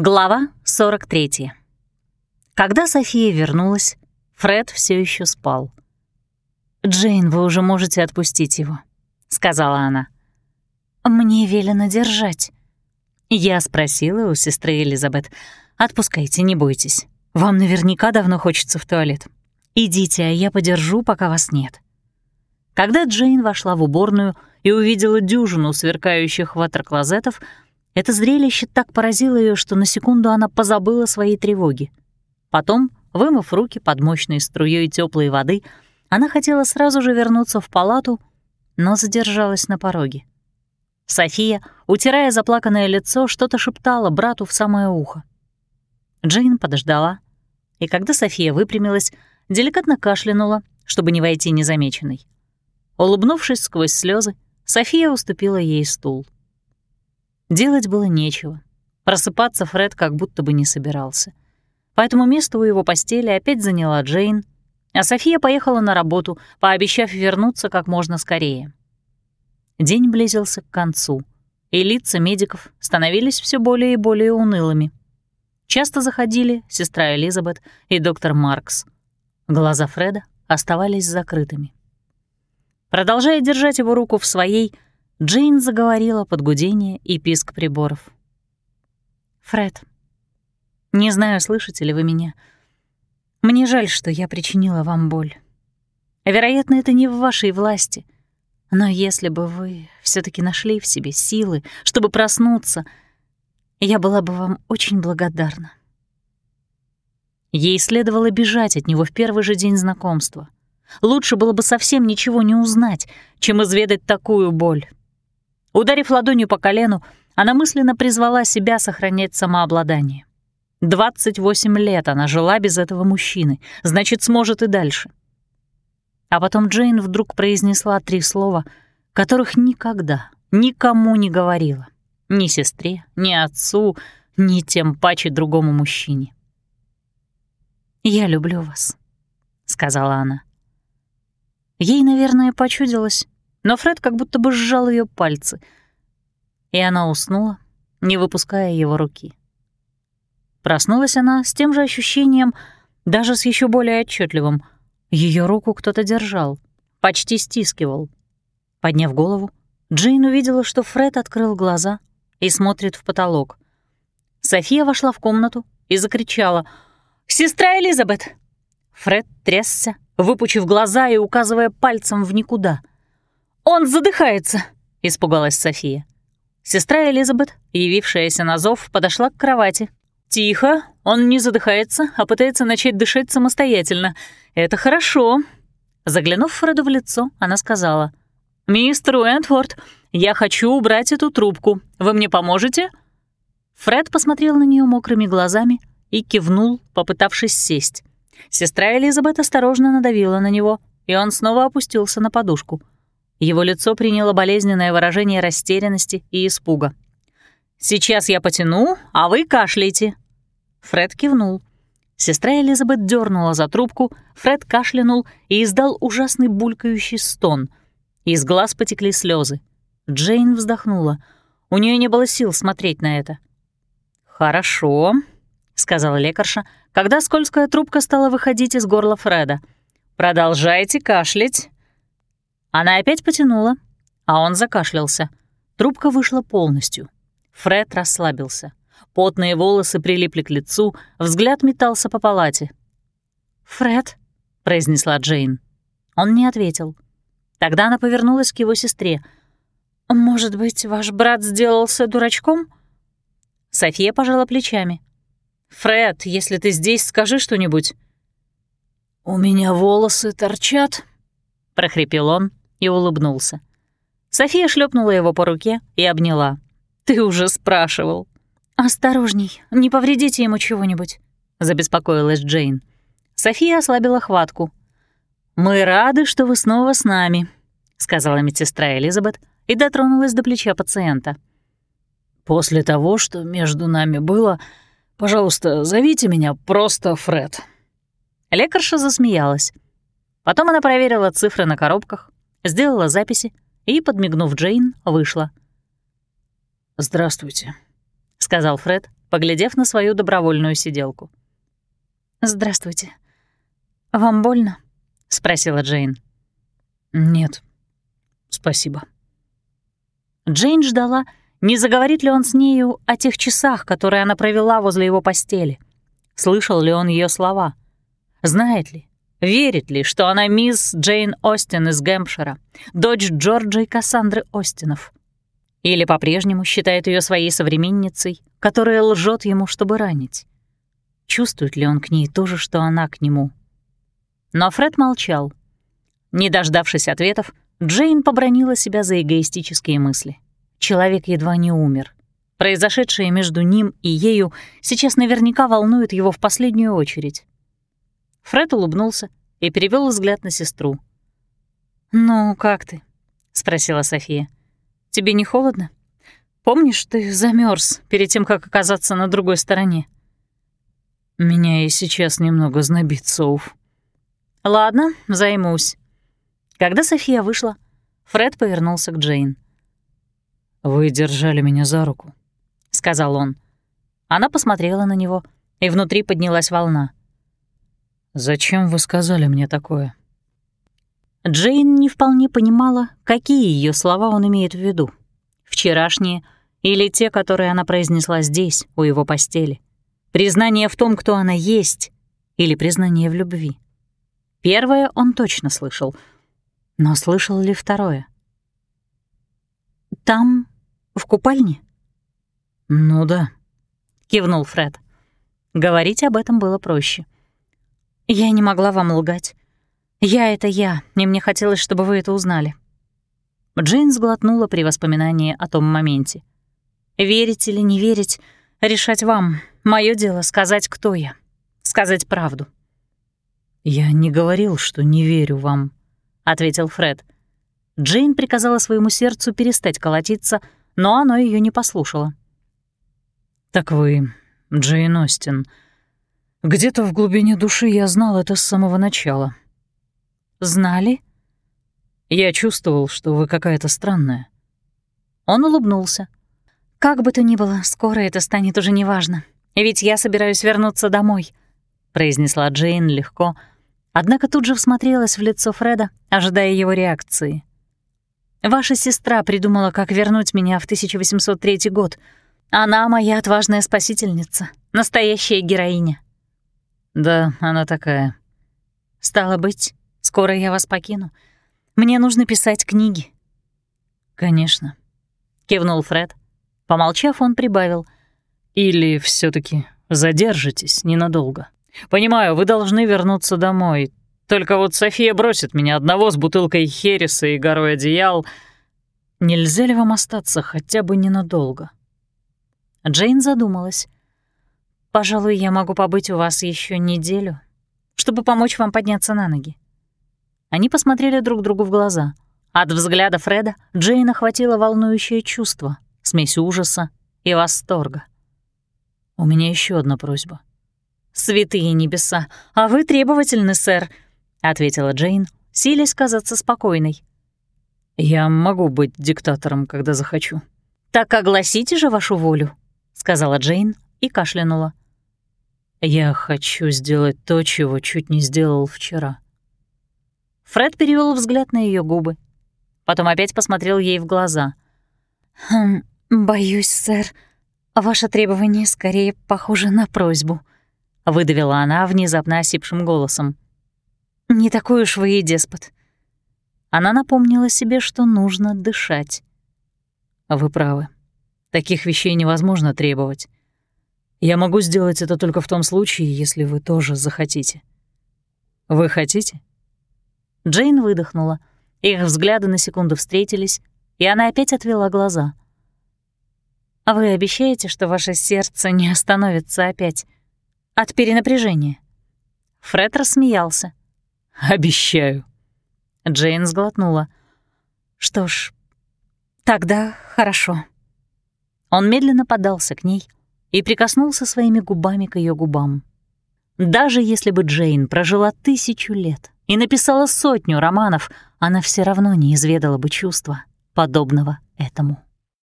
Глава 43. Когда София вернулась, Фред все еще спал. «Джейн, вы уже можете отпустить его», — сказала она. «Мне велено держать». Я спросила у сестры Элизабет. «Отпускайте, не бойтесь. Вам наверняка давно хочется в туалет. Идите, а я подержу, пока вас нет». Когда Джейн вошла в уборную и увидела дюжину сверкающих ватерклозетов, это зрелище так поразило ее, что на секунду она позабыла свои тревоги. Потом, вымыв руки под мощной струей теплой воды, она хотела сразу же вернуться в палату, но задержалась на пороге. София, утирая заплаканное лицо, что-то шептала брату в самое ухо. Джейн подождала, и когда София выпрямилась, деликатно кашлянула, чтобы не войти незамеченной. Улыбнувшись сквозь слезы, София уступила ей стул. Делать было нечего. Просыпаться Фред как будто бы не собирался. Поэтому место у его постели опять заняла Джейн, а София поехала на работу, пообещав вернуться как можно скорее. День близился к концу, и лица медиков становились все более и более унылыми. Часто заходили сестра Элизабет и доктор Маркс. Глаза Фреда оставались закрытыми. Продолжая держать его руку в своей, Джейн заговорила под гудение и писк приборов. «Фред, не знаю, слышите ли вы меня. Мне жаль, что я причинила вам боль. Вероятно, это не в вашей власти. Но если бы вы все таки нашли в себе силы, чтобы проснуться, я была бы вам очень благодарна». Ей следовало бежать от него в первый же день знакомства. Лучше было бы совсем ничего не узнать, чем изведать такую боль. Ударив ладонью по колену, она мысленно призвала себя сохранять самообладание. 28 лет она жила без этого мужчины, значит, сможет и дальше. А потом Джейн вдруг произнесла три слова, которых никогда, никому не говорила. Ни сестре, ни отцу, ни тем паче другому мужчине. «Я люблю вас», — сказала она. Ей, наверное, почудилось, но Фред как будто бы сжал ее пальцы, и она уснула, не выпуская его руки. Проснулась она с тем же ощущением, даже с еще более отчетливым. Ее руку кто-то держал, почти стискивал. Подняв голову, Джейн увидела, что Фред открыл глаза и смотрит в потолок. София вошла в комнату и закричала «Сестра Элизабет!» Фред трясся, выпучив глаза и указывая пальцем в никуда. «Он задыхается!» — испугалась София. Сестра Элизабет, явившаяся на зов, подошла к кровати. «Тихо, он не задыхается, а пытается начать дышать самостоятельно. Это хорошо». Заглянув Фреду в лицо, она сказала, «Мистер Уэнтфорд, я хочу убрать эту трубку. Вы мне поможете?» Фред посмотрел на нее мокрыми глазами и кивнул, попытавшись сесть. Сестра Элизабет осторожно надавила на него, и он снова опустился на подушку — его лицо приняло болезненное выражение растерянности и испуга. «Сейчас я потяну, а вы кашляйте». Фред кивнул. Сестра Элизабет дернула за трубку, Фред кашлянул и издал ужасный булькающий стон. Из глаз потекли слезы. Джейн вздохнула. У нее не было сил смотреть на это. «Хорошо», — сказала лекарша, когда скользкая трубка стала выходить из горла Фреда. «Продолжайте кашлять. Она опять потянула, а он закашлялся. Трубка вышла полностью. Фред расслабился. Потные волосы прилипли к лицу, взгляд метался по палате. «Фред», — произнесла Джейн. Он не ответил. Тогда она повернулась к его сестре. «Может быть, ваш брат сделался дурачком?» София пожала плечами. «Фред, если ты здесь, скажи что-нибудь». «У меня волосы торчат», — прохрипел он, и улыбнулся. София шлепнула его по руке и обняла. «Ты уже спрашивал». «Осторожней, не повредите ему чего-нибудь», — забеспокоилась Джейн. София ослабила хватку. «Мы рады, что вы снова с нами», — сказала медсестра Элизабет и дотронулась до плеча пациента. «После того, что между нами было, пожалуйста, зовите меня просто Фред». Лекарша засмеялась. Потом она проверила цифры на коробках, сделала записи и, подмигнув Джейн, вышла. «Здравствуйте», — сказал Фред поглядев на свою добровольную сиделку. «Здравствуйте. Вам больно?» — спросила Джейн. «Нет, спасибо». Джейн ждала, не заговорит ли он с нею о тех часах, которые она провела возле его постели. Слышал ли он ее слова? Знает ли, верит ли, что она мисс Джейн Остин из Гэмпшира, дочь Джорджа и Кассандры Остинов? Или по-прежнему считает ее своей современницей, которая лжет ему, чтобы ранить? Чувствует ли он к ней то же, что она к нему? Но Фред молчал. Не дождавшись ответов, Джейн побронила себя за эгоистические мысли. Человек едва не умер. Произошедшее между ним и ею сейчас наверняка волнует его в последнюю очередь. Фред улыбнулся и перевел взгляд на сестру. «Ну, как ты?» — спросила София. «Тебе не холодно? Помнишь, ты замерз перед тем, как оказаться на другой стороне?» «Меня и сейчас немного знобит, Соуф». «Ладно, займусь». Когда София вышла, Фред повернулся к Джейн. «Вы держали меня за руку», — сказал он. Она посмотрела на него, и внутри поднялась волна. «Зачем вы сказали мне такое?» Джейн не вполне понимала, какие ее слова он имеет в виду. Вчерашние или те, которые она произнесла здесь, у его постели. Признание в том, кто она есть, или признание в любви. Первое он точно слышал — но слышал ли второе? «Там, в купальне?» «Ну да», — кивнул Фред. Говорить об этом было проще. «Я не могла вам лгать. Я — это я, и мне хотелось, чтобы вы это узнали». Джейн сглотнула при воспоминании о том моменте. «Верить или не верить, решать вам. Мое дело — сказать, кто я. Сказать правду». «Я не говорил, что не верю вам», ответил Фред. Джейн приказала своему сердцу перестать колотиться, но оно ее не послушало. «Так вы, Джейн Остин. Где-то в глубине души я знал это с самого начала». «Знали?» «Я чувствовал, что вы какая-то странная». Он улыбнулся. «Как бы то ни было, скоро это станет уже неважно, ведь я собираюсь вернуться домой», — произнесла Джейн легко, — Однако тут же всмотрелась в лицо Фреда, ожидая его реакции. «Ваша сестра придумала, как вернуть меня в 1803 год. Она моя отважная спасительница, настоящая героиня». «Да, она такая». «Стало быть, скоро я вас покину. Мне нужно писать книги». «Конечно», — кивнул Фред. Помолчав, он прибавил. «Или все таки задержитесь ненадолго». Понимаю, вы должны вернуться домой. Только вот София бросит меня одного с бутылкой хереса и горой одеял. Нельзя ли вам остаться хотя бы ненадолго?» Джейн задумалась. «Пожалуй, я могу побыть у вас еще неделю, чтобы помочь вам подняться на ноги». Они посмотрели друг другу в глаза. От взгляда Фреда Джейн охватило волнующее чувство, смесь ужаса и восторга. «У меня еще одна просьба», «Святые небеса, а вы требовательны, сэр», — ответила Джейн, силясь казаться спокойной. «Я могу быть диктатором, когда захочу». «Так огласите же вашу волю», — сказала Джейн и кашлянула. «Я хочу сделать то, чего чуть не сделал вчера». Фред перевел взгляд на ее губы. Потом опять посмотрел ей в глаза. «Хм, боюсь, сэр, ваше требование скорее похоже на просьбу», выдавила она внезапно осипшим голосом. «Не такой уж вы и деспот». Она напомнила себе, что нужно дышать. «Вы правы. Таких вещей невозможно требовать. Я могу сделать это только в том случае, если вы тоже захотите. Вы хотите?» Джейн выдохнула. Их взгляды на секунду встретились, и она опять отвела глаза. «Вы обещаете, что ваше сердце не остановится опять?» от перенапряжения. Фред рассмеялся. «Обещаю». Джейн сглотнула. «Что ж, тогда хорошо». Он медленно подался к ней и прикоснулся своими губами к ее губам. Даже если бы Джейн прожила тысячу лет и написала сотню романов, она все равно не изведала бы чувства, подобного этому.